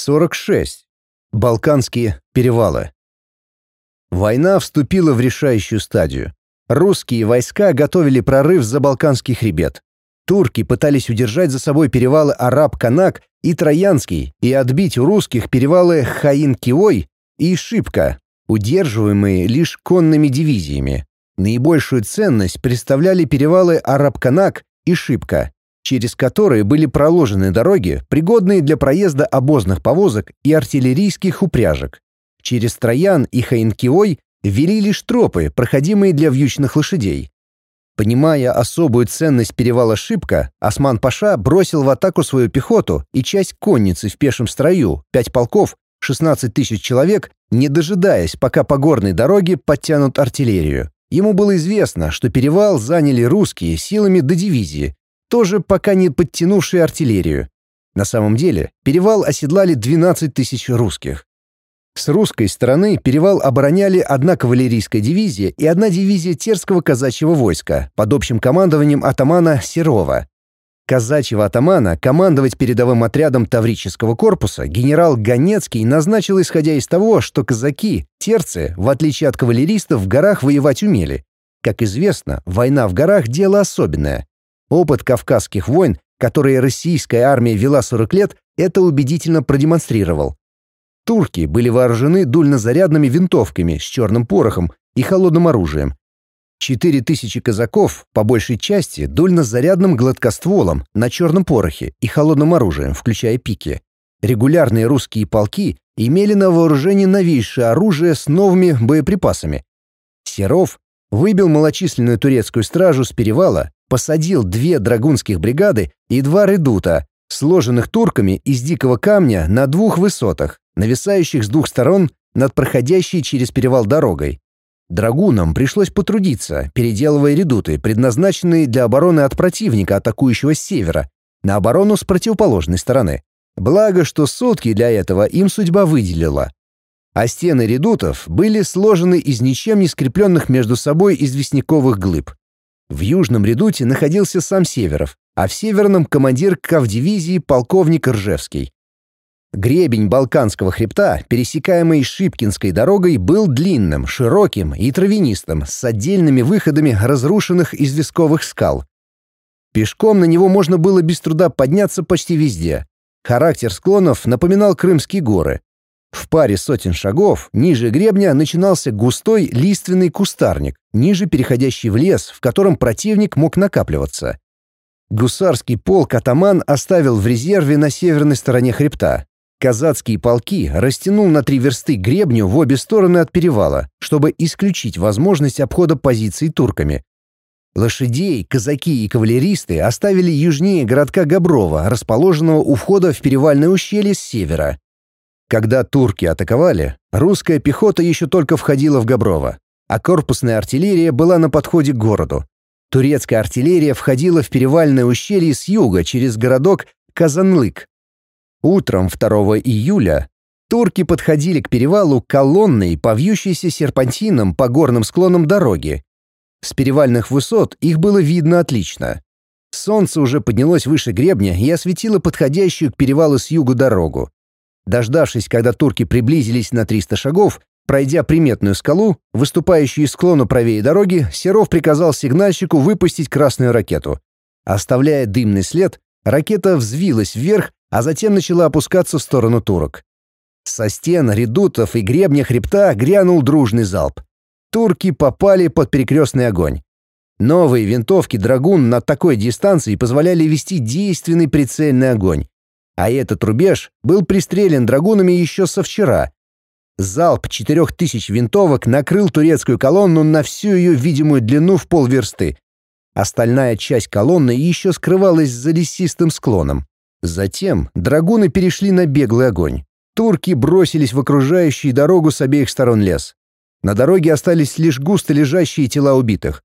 46. Балканские перевалы. Война вступила в решающую стадию. Русские войска готовили прорыв за Балканский хребет. Турки пытались удержать за собой перевалы Араб-Канак и Троянский и отбить у русских перевалы Хаин-Киой и Шипка, удерживаемые лишь конными дивизиями. Наибольшую ценность представляли перевалы Араб-Канак и Шипка через которые были проложены дороги, пригодные для проезда обозных повозок и артиллерийских упряжек. Через Троян и Хаинкиой вели лишь тропы, проходимые для вьючных лошадей. Понимая особую ценность перевала Шибка, Осман-Паша бросил в атаку свою пехоту и часть конницы в пешем строю, пять полков, 16 тысяч человек, не дожидаясь, пока по горной дороге подтянут артиллерию. Ему было известно, что перевал заняли русские силами до дивизии, тоже пока не подтянувшие артиллерию. На самом деле, перевал оседлали 12 тысяч русских. С русской стороны перевал обороняли одна кавалерийская дивизия и одна дивизия Терского казачьего войска под общим командованием атамана Серова. Казачьего атамана командовать передовым отрядом Таврического корпуса генерал Ганецкий назначил исходя из того, что казаки, терцы, в отличие от кавалеристов, в горах воевать умели. Как известно, война в горах – дело особенное. Опыт Кавказских войн, которые российская армия вела 40 лет, это убедительно продемонстрировал. Турки были вооружены дульнозарядными винтовками с черным порохом и холодным оружием. Четыре тысячи казаков, по большей части, дульнозарядным гладкостволом на черном порохе и холодным оружием, включая пики. Регулярные русские полки имели на вооружении новейшее оружие с новыми боеприпасами. Серов выбил малочисленную турецкую стражу с перевала посадил две драгунских бригады и два редута, сложенных турками из дикого камня на двух высотах, нависающих с двух сторон над проходящей через перевал дорогой. Драгунам пришлось потрудиться, переделывая редуты, предназначенные для обороны от противника, атакующего с севера, на оборону с противоположной стороны. Благо, что сутки для этого им судьба выделила. А стены редутов были сложены из ничем не скрепленных между собой известняковых глыб. В южном редуте находился сам Северов, а в северном — командир кавдивизии полковник Ржевский. Гребень Балканского хребта, пересекаемый Шипкинской дорогой, был длинным, широким и травянистым, с отдельными выходами разрушенных известковых скал. Пешком на него можно было без труда подняться почти везде. Характер склонов напоминал Крымские горы. В паре сотен шагов ниже гребня начинался густой лиственный кустарник, ниже переходящий в лес, в котором противник мог накапливаться. Гусарский полк атаман оставил в резерве на северной стороне хребта. Казацкие полки растянул на три версты гребню в обе стороны от перевала, чтобы исключить возможность обхода позиций турками. Лошадей, казаки и кавалеристы оставили южнее городка Габрова, расположенного у входа в перевальное ущелье с севера. Когда турки атаковали, русская пехота еще только входила в Габрово, а корпусная артиллерия была на подходе к городу. Турецкая артиллерия входила в перевальное ущелье с юга через городок Казанлык. Утром 2 июля турки подходили к перевалу колонной, повьющейся серпантином по горным склонам дороги. С перевальных высот их было видно отлично. Солнце уже поднялось выше гребня и осветило подходящую к перевалу с югу дорогу. Дождавшись, когда турки приблизились на 300 шагов, пройдя приметную скалу, выступающую из склона правее дороги, Серов приказал сигнальщику выпустить красную ракету. Оставляя дымный след, ракета взвилась вверх, а затем начала опускаться в сторону турок. Со стен, редутов и гребня хребта грянул дружный залп. Турки попали под перекрестный огонь. Новые винтовки «Драгун» на такой дистанции позволяли вести действенный прицельный огонь, а этот рубеж был пристрелен драгунами еще со вчера. Залп четырех тысяч винтовок накрыл турецкую колонну на всю ее видимую длину в полверсты. Остальная часть колонны еще скрывалась за лесистым склоном. Затем драгуны перешли на беглый огонь. Турки бросились в окружающий дорогу с обеих сторон лес. На дороге остались лишь густо лежащие тела убитых.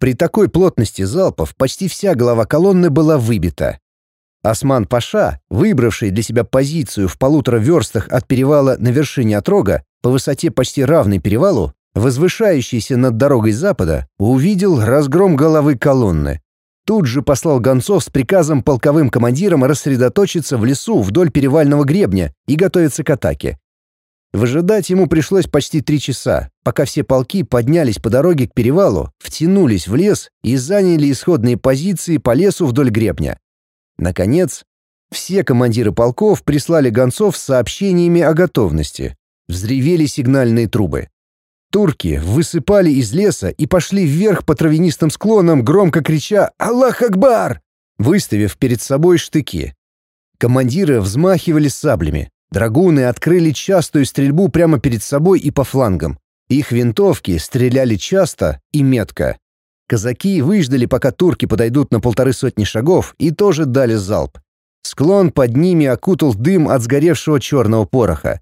При такой плотности залпов почти вся голова колонны была выбита. Осман-Паша, выбравший для себя позицию в полутора верстах от перевала на вершине отрога, по высоте почти равной перевалу, возвышающийся над дорогой запада, увидел разгром головы колонны. тут же послал гонцов с приказом полковым командирам рассредоточиться в лесу вдоль перевального гребня и готовиться к атаке. Выжидать ему пришлось почти три часа, пока все полки поднялись по дороге к перевалу, втянулись в лес и заняли исходные позиции по лесу вдоль гребня. Наконец, все командиры полков прислали гонцов с сообщениями о готовности. Взревели сигнальные трубы. Турки высыпали из леса и пошли вверх по травянистым склонам, громко крича «Аллах Акбар!», выставив перед собой штыки. Командиры взмахивали саблями. Драгуны открыли частую стрельбу прямо перед собой и по флангам. Их винтовки стреляли часто и метко. Казаки выждали, пока турки подойдут на полторы сотни шагов, и тоже дали залп. Склон под ними окутал дым от сгоревшего черного пороха.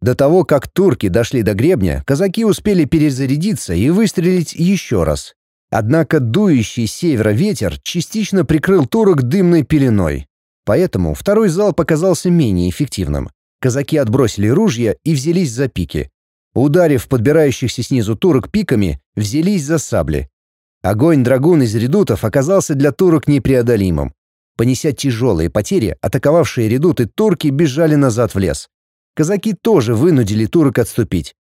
До того, как турки дошли до гребня, казаки успели перезарядиться и выстрелить еще раз. Однако дующий севера ветер частично прикрыл турок дымной пеленой. Поэтому второй залп оказался менее эффективным. Казаки отбросили ружья и взялись за пики. Ударив подбирающихся снизу турок пиками, взялись за сабли. Огонь драгун из редутов оказался для турок непреодолимым. Понеся тяжелые потери, атаковавшие редуты турки бежали назад в лес. Казаки тоже вынудили турок отступить.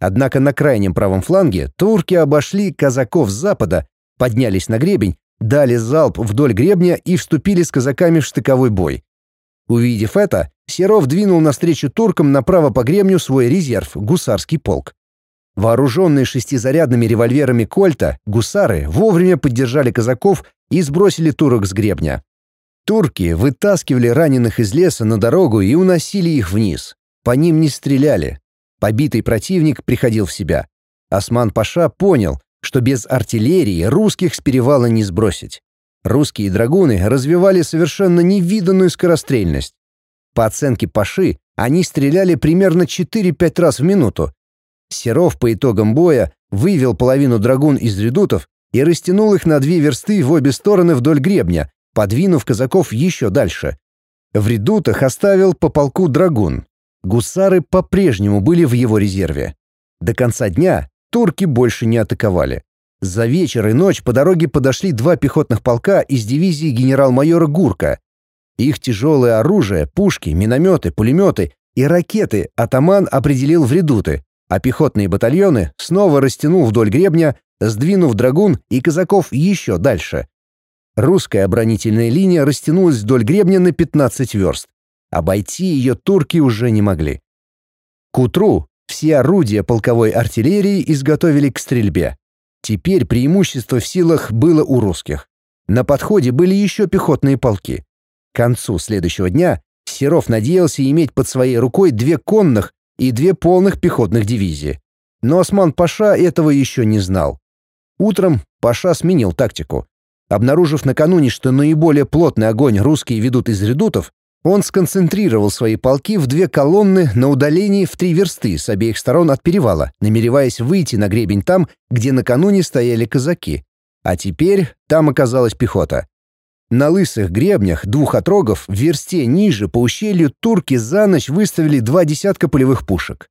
Однако на крайнем правом фланге турки обошли казаков с запада, поднялись на гребень, дали залп вдоль гребня и вступили с казаками в штыковой бой. Увидев это, Серов двинул навстречу туркам направо по гребню свой резерв, гусарский полк. Вооруженные шестизарядными револьверами Кольта, гусары вовремя поддержали казаков и сбросили турок с гребня. Турки вытаскивали раненых из леса на дорогу и уносили их вниз. По ним не стреляли. Побитый противник приходил в себя. Осман-паша понял, что без артиллерии русских с перевала не сбросить. Русские драгуны развивали совершенно невиданную скорострельность. По оценке Паши, они стреляли примерно 4-5 раз в минуту. Серов по итогам боя вывел половину драгун из редутов и растянул их на две версты в обе стороны вдоль гребня, подвинув казаков еще дальше. В редутах оставил по полку драгун. Гусары по-прежнему были в его резерве. До конца дня турки больше не атаковали. За вечер и ночь по дороге подошли два пехотных полка из дивизии генерал-майора Гурка. Их тяжелое оружие, пушки, минометы, пулеметы и ракеты атаман определил в редуты, а пехотные батальоны снова растянул вдоль гребня, сдвинув драгун и казаков еще дальше. Русская оборонительная линия растянулась вдоль гребня на 15 верст. Обойти ее турки уже не могли. К утру все орудия полковой артиллерии изготовили к стрельбе. Теперь преимущество в силах было у русских. На подходе были еще пехотные полки. К концу следующего дня Серов надеялся иметь под своей рукой две конных и две полных пехотных дивизии. Но Осман-Паша этого еще не знал. Утром Паша сменил тактику. Обнаружив накануне, что наиболее плотный огонь русские ведут из редутов, он сконцентрировал свои полки в две колонны на удалении в три версты с обеих сторон от перевала, намереваясь выйти на гребень там, где накануне стояли казаки. А теперь там оказалась пехота. На лысых гребнях двух отрогов в версте ниже по ущелью турки за ночь выставили два десятка полевых пушек.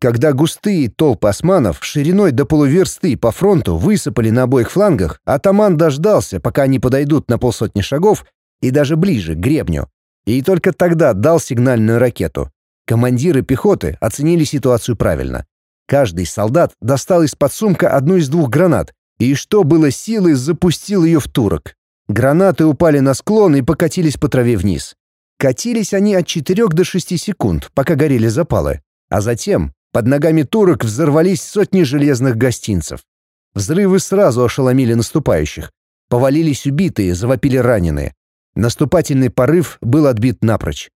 Когда густые толпы османов шириной до полуверсты по фронту высыпали на обоих флангах, атаман дождался, пока они подойдут на полсотни шагов и даже ближе к гребню. И только тогда дал сигнальную ракету. Командиры пехоты оценили ситуацию правильно. Каждый солдат достал из-под сумка одну из двух гранат и, что было силы, запустил ее в турок. Гранаты упали на склон и покатились по траве вниз. Катились они от 4 до 6 секунд, пока горели запалы. А затем под ногами турок взорвались сотни железных гостинцев. Взрывы сразу ошеломили наступающих. Повалились убитые, завопили раненые. Наступательный порыв был отбит напрочь.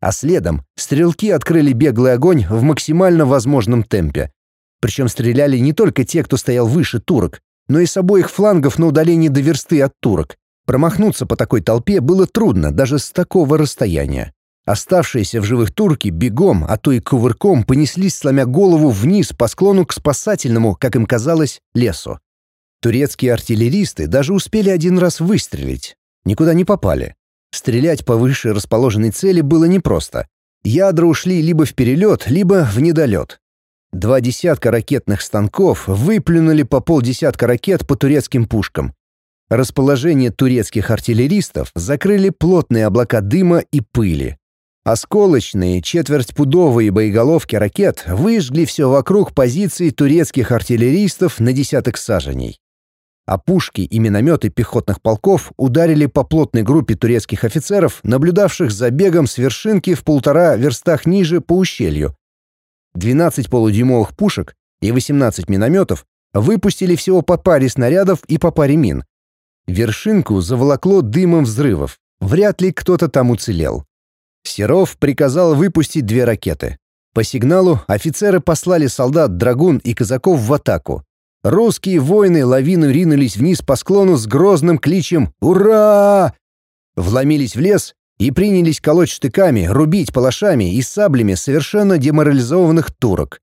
А следом стрелки открыли беглый огонь в максимально возможном темпе. Причем стреляли не только те, кто стоял выше турок, но и с обоих флангов на удалении до версты от турок. Промахнуться по такой толпе было трудно даже с такого расстояния. Оставшиеся в живых турки бегом, а то и кувырком понеслись, сломя голову вниз по склону к спасательному, как им казалось, лесу. Турецкие артиллеристы даже успели один раз выстрелить. Никуда не попали. Стрелять по выше расположенной цели было непросто. Ядра ушли либо в перелет, либо в недолет. Два десятка ракетных станков выплюнули по полдесятка ракет по турецким пушкам. Расположение турецких артиллеристов закрыли плотные облака дыма и пыли. Осколочные четвертьпудовые боеголовки ракет выжгли все вокруг позиций турецких артиллеристов на десяток саженей. А пушки и минометы пехотных полков ударили по плотной группе турецких офицеров, наблюдавших за бегом с вершинки в полтора верстах ниже по ущелью. 12 полудюймовых пушек и 18 минометов выпустили всего по паре снарядов и по паре мин. Вершинку заволокло дымом взрывов. Вряд ли кто-то там уцелел. Серов приказал выпустить две ракеты. По сигналу офицеры послали солдат, драгун и казаков в атаку. Русские воины лавину ринулись вниз по склону с грозным кличем «Ура!». Вломились в лес и принялись колоть штыками, рубить палашами и саблями совершенно деморализованных турок.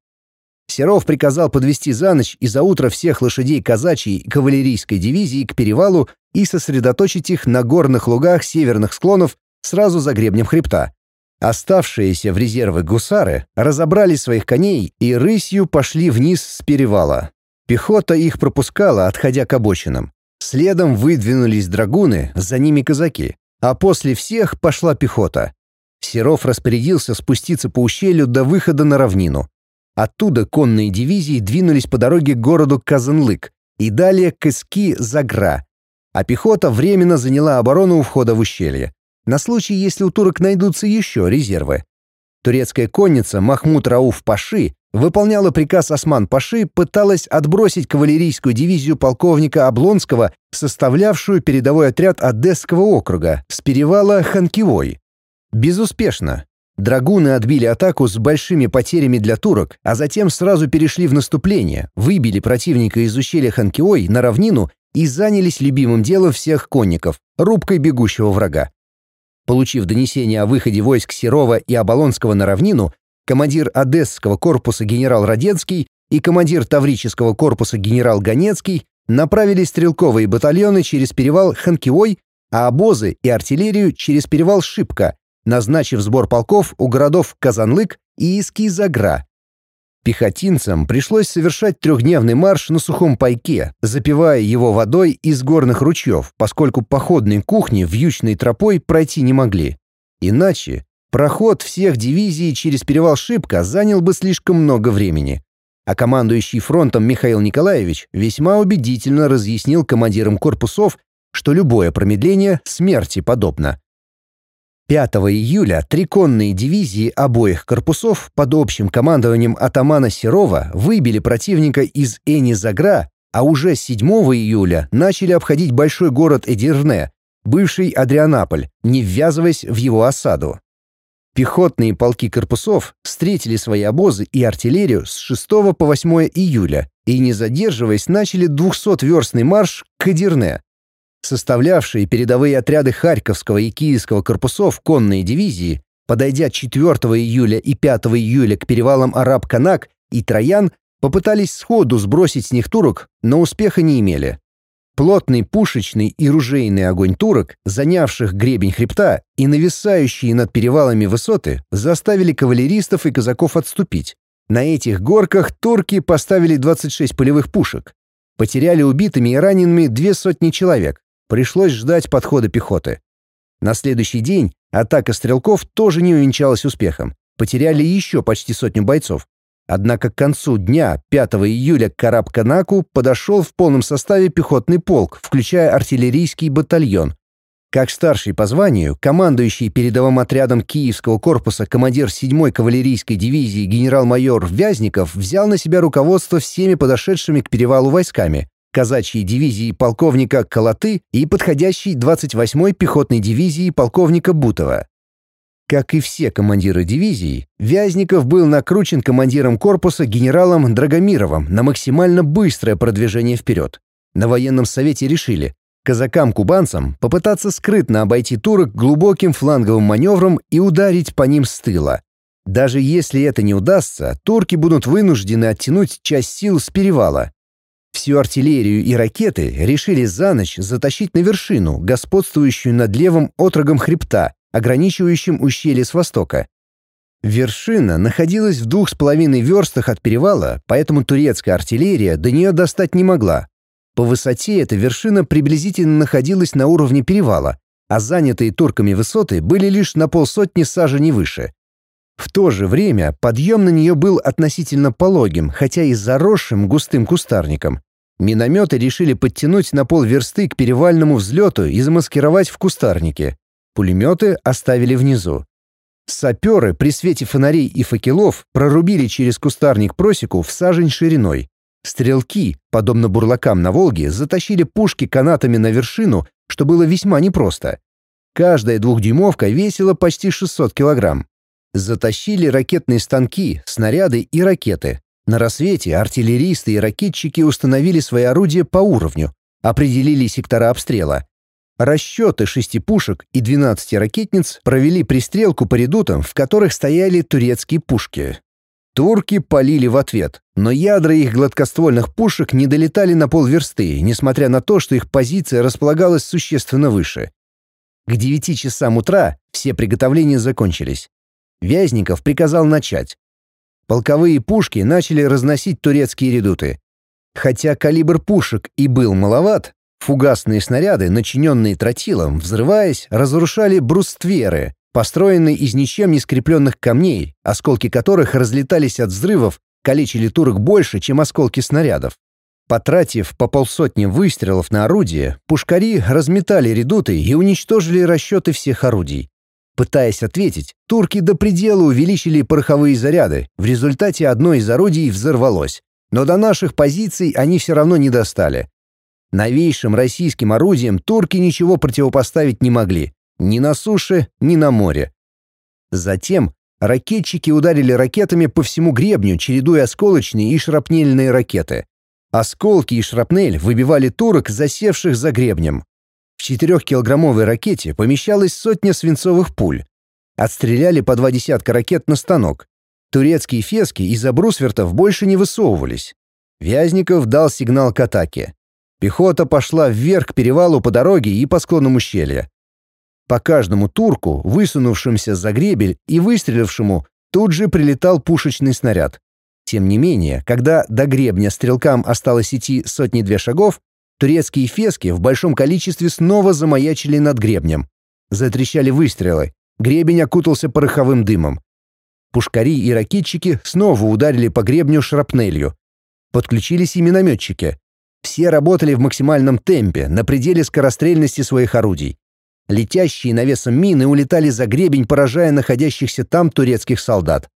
Серов приказал подвести за ночь и за утро всех лошадей казачьей и кавалерийской дивизии к перевалу и сосредоточить их на горных лугах северных склонов сразу за гребнем хребта. Оставшиеся в резервы гусары разобрали своих коней и рысью пошли вниз с перевала. Пехота их пропускала, отходя к обочинам. Следом выдвинулись драгуны, за ними казаки. А после всех пошла пехота. Серов распорядился спуститься по ущелью до выхода на равнину. Оттуда конные дивизии двинулись по дороге к городу Казанлык и далее к Иски-Загра, а пехота временно заняла оборону у входа в ущелье на случай, если у турок найдутся еще резервы. Турецкая конница Махмуд Рауф Паши выполняла приказ Осман-Паши, пыталась отбросить кавалерийскую дивизию полковника Облонского, составлявшую передовой отряд Одесского округа, с перевала Ханкивой. Безуспешно. Драгуны отбили атаку с большими потерями для турок, а затем сразу перешли в наступление, выбили противника из ущелья Ханкиой на равнину и занялись любимым делом всех конников — рубкой бегущего врага. Получив донесение о выходе войск Серова и Оболонского на равнину, командир Одесского корпуса генерал Родецкий и командир Таврического корпуса генерал Ганецкий направили стрелковые батальоны через перевал Ханкиой, а обозы и артиллерию через перевал Шипка, назначив сбор полков у городов Казанлык и Иски-Загра. Пехотинцам пришлось совершать трехдневный марш на сухом пайке, запивая его водой из горных ручьев, поскольку походные кухни вьючной тропой пройти не могли. Иначе проход всех дивизий через перевал Шипка занял бы слишком много времени. А командующий фронтом Михаил Николаевич весьма убедительно разъяснил командирам корпусов, что любое промедление смерти подобно. 5 июля три конные дивизии обоих корпусов под общим командованием атамана Серова выбили противника из Эни-Загра, а уже 7 июля начали обходить большой город Эдирне, бывший Адрианаполь, не ввязываясь в его осаду. Пехотные полки корпусов встретили свои обозы и артиллерию с 6 по 8 июля и, не задерживаясь, начали 200-верстный марш к Эдирне составлявшие передовые отряды Харьковского и Киевского корпусов конной дивизии, подойдя 4 июля и 5 июля к перевалам Араб-Канак и Троян, попытались сходу сбросить с них турок, но успеха не имели. Плотный пушечный и ружейный огонь турок, занявших гребень хребта и нависающие над перевалами высоты, заставили кавалеристов и казаков отступить. На этих горках турки поставили 26 полевых пушек. Потеряли убитыми и ранеными две сотни человек. Пришлось ждать подхода пехоты. На следующий день атака стрелков тоже не увенчалась успехом. Потеряли еще почти сотню бойцов. Однако к концу дня, 5 июля, к Карабканаку подошел в полном составе пехотный полк, включая артиллерийский батальон. Как старший по званию, командующий передовым отрядом Киевского корпуса командир 7-й кавалерийской дивизии генерал-майор Вязников взял на себя руководство всеми подошедшими к перевалу войсками, казачьей дивизии полковника Колоты и подходящей 28-й пехотной дивизии полковника Бутова. Как и все командиры дивизий, Вязников был накручен командиром корпуса генералом Драгомировым на максимально быстрое продвижение вперед. На военном совете решили казакам-кубанцам попытаться скрытно обойти турок глубоким фланговым маневром и ударить по ним с тыла. Даже если это не удастся, турки будут вынуждены оттянуть часть сил с перевала, Всю артиллерию и ракеты решили за ночь затащить на вершину, господствующую над левым отрогом хребта, ограничивающим ущелье с востока. Вершина находилась в двух с половиной верстах от перевала, поэтому турецкая артиллерия до нее достать не могла. По высоте эта вершина приблизительно находилась на уровне перевала, а занятые турками высоты были лишь на полсотни саженей выше. В то же время подъем на нее был относительно пологим, хотя и заросшим густым кустарником. Минометы решили подтянуть на полверсты к перевальному взлету и замаскировать в кустарнике. Пулеметы оставили внизу. Саперы при свете фонарей и факелов прорубили через кустарник просеку в сажень шириной. Стрелки, подобно бурлакам на Волге, затащили пушки канатами на вершину, что было весьма непросто. Каждая двухдюймовка весила почти 600 килограмм. Затащили ракетные станки, снаряды и ракеты. На рассвете артиллеристы и ракетчики установили свои орудия по уровню, определили сектора обстрела. Расчеты шести пушек и 12 ракетниц провели пристрелку по редутам, в которых стояли турецкие пушки. Турки полили в ответ, но ядра их гладкоствольных пушек не долетали на полверсты, несмотря на то, что их позиция располагалась существенно выше. К 9 часам утра все приготовления закончились. Вязников приказал начать. Полковые пушки начали разносить турецкие редуты. Хотя калибр пушек и был маловат, фугасные снаряды, начиненные тротилом, взрываясь, разрушали брустверы, построенные из ничем не скрепленных камней, осколки которых разлетались от взрывов, калечили турок больше, чем осколки снарядов. Потратив по полсотни выстрелов на орудие, пушкари разметали редуты и уничтожили расчеты всех орудий. Пытаясь ответить, турки до предела увеличили пороховые заряды, в результате одно из орудий взорвалось. Но до наших позиций они все равно не достали. Новейшим российским орудиям турки ничего противопоставить не могли. Ни на суше, ни на море. Затем ракетчики ударили ракетами по всему гребню, чередуя осколочные и шрапнельные ракеты. Осколки и шрапнель выбивали турок, засевших за гребнем. В четырехкилограммовой ракете помещалась сотня свинцовых пуль. Отстреляли по два десятка ракет на станок. Турецкие фески из-за брусвертов больше не высовывались. Вязников дал сигнал к атаке. Пехота пошла вверх к перевалу по дороге и по склонам ущелья. По каждому турку, высунувшимся за гребель и выстрелившему, тут же прилетал пушечный снаряд. Тем не менее, когда до гребня стрелкам осталось идти сотни-две шагов, Турецкие фески в большом количестве снова замаячили над гребнем. Затрещали выстрелы. Гребень окутался пороховым дымом. Пушкари и ракетчики снова ударили по гребню шрапнелью. Подключились и минометчики. Все работали в максимальном темпе, на пределе скорострельности своих орудий. Летящие навесом мины улетали за гребень, поражая находящихся там турецких солдат.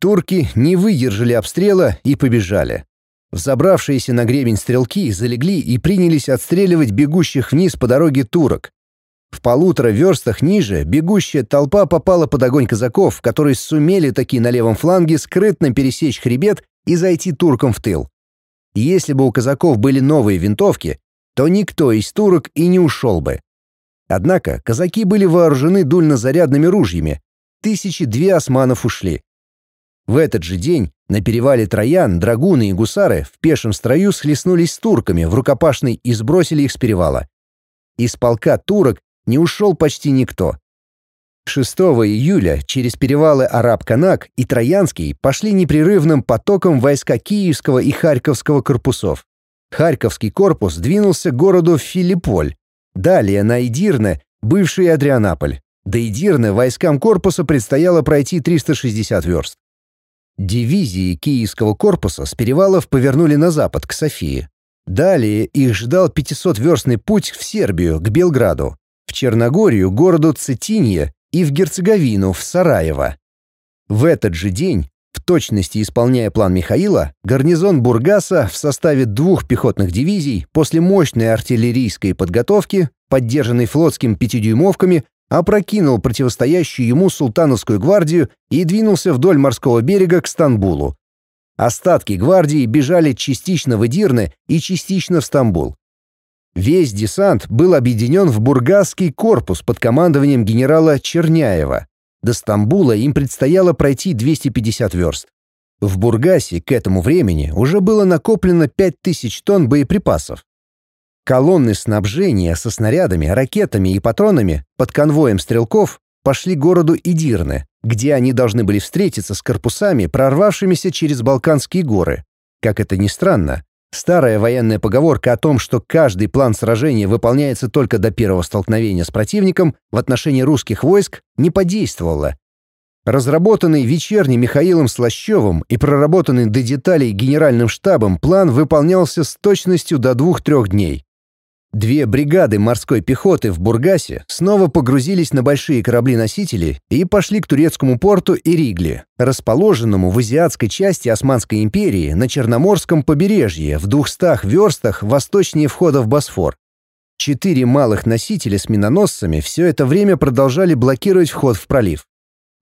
Турки не выдержали обстрела и побежали. Взобравшиеся на гребень стрелки залегли и принялись отстреливать бегущих вниз по дороге турок. В полутора верстах ниже бегущая толпа попала под огонь казаков, которые сумели таки на левом фланге скрытно пересечь хребет и зайти туркам в тыл. Если бы у казаков были новые винтовки, то никто из турок и не ушел бы. Однако казаки были вооружены дульнозарядными ружьями. Тысячи две османов ушли. В этот же день на перевале Троян драгуны и гусары в пешем строю схлестнулись с турками в рукопашной и сбросили их с перевала. Из полка турок не ушел почти никто. 6 июля через перевалы Араб-Канак и Троянский пошли непрерывным потоком войска Киевского и Харьковского корпусов. Харьковский корпус двинулся к городу Филипполь. Далее на Идирне, бывший Адрианаполь. До Идирны войскам корпуса предстояло пройти 360 верст. Дивизии Киевского корпуса с перевалов повернули на запад, к Софии. Далее их ждал 500-верстный путь в Сербию, к Белграду, в Черногорию, городу Цетинье и в Герцеговину, в Сараево. В этот же день, в точности исполняя план Михаила, гарнизон Бургаса в составе двух пехотных дивизий после мощной артиллерийской подготовки, поддержанной флотским пятидюймовками, опрокинул противостоящую ему султановскую гвардию и двинулся вдоль морского берега к Стамбулу. Остатки гвардии бежали частично в Эдирне и частично в Стамбул. Весь десант был объединен в Бургасский корпус под командованием генерала Черняева. До Стамбула им предстояло пройти 250 верст. В Бургасе к этому времени уже было накоплено 5000 тонн боеприпасов. Колонны снабжения со снарядами, ракетами и патронами под конвоем стрелков пошли городу Идирне, где они должны были встретиться с корпусами, прорвавшимися через Балканские горы. Как это ни странно, Старая военная поговорка о том, что каждый план сражения выполняется только до первого столкновения с противником в отношении русских войск, не подействовала. Разработанный вечерним Михаилом Слащевым и проработанный до деталей генеральным штабом план выполнялся с точностью до двух-трех дней. Две бригады морской пехоты в Бургасе снова погрузились на большие корабли-носители и пошли к турецкому порту Иригли, расположенному в азиатской части Османской империи на Черноморском побережье в двухстах верстах восточнее входа в Босфор. Четыре малых носителя с миноносцами все это время продолжали блокировать вход в пролив.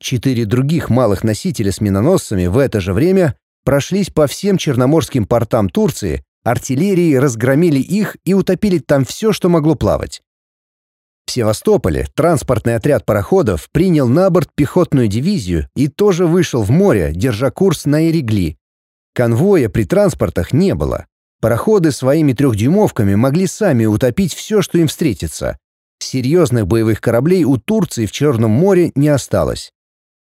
Четыре других малых носителя с миноносцами в это же время прошлись по всем черноморским портам Турции, артиллерии разгромили их и утопили там все, что могло плавать. В Севастополе транспортный отряд пароходов принял на борт пехотную дивизию и тоже вышел в море, держа курс на Иригли. Конвоя при транспортах не было. Пароходы своими трехдюймовками могли сами утопить все, что им встретится. Серьезных боевых кораблей у Турции в Черном море не осталось.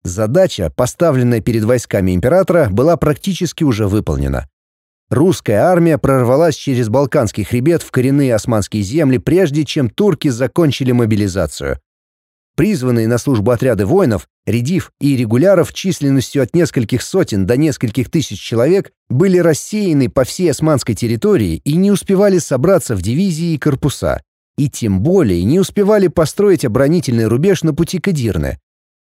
Задача, поставленная перед войсками императора, была практически уже выполнена. Русская армия прорвалась через Балканский хребет в коренные османские земли, прежде чем турки закончили мобилизацию. Призванные на службу отряды воинов, редив и регуляров численностью от нескольких сотен до нескольких тысяч человек были рассеяны по всей османской территории и не успевали собраться в дивизии и корпуса. И тем более не успевали построить оборонительный рубеж на пути к.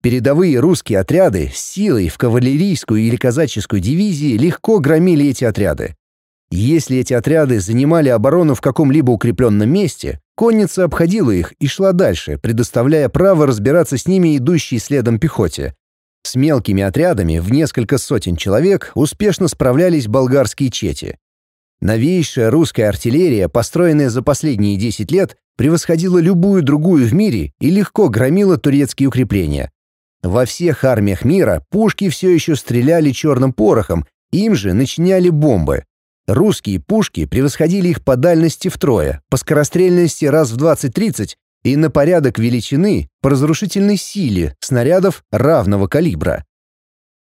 Передовые русские отряды с силой в кавалерийскую или казаческую дивизии легко громили эти отряды. Если эти отряды занимали оборону в каком-либо укрепленном месте, конница обходила их и шла дальше, предоставляя право разбираться с ними идущей следом пехоте. С мелкими отрядами в несколько сотен человек успешно справлялись болгарские чети. Новейшая русская артиллерия, построенная за последние 10 лет, превосходила любую другую в мире и легко громила турецкие укрепления. Во всех армиях мира пушки все еще стреляли черным порохом, им же начиняли бомбы. Русские пушки превосходили их по дальности втрое, по скорострельности раз в 20-30 и на порядок величины по разрушительной силе снарядов равного калибра.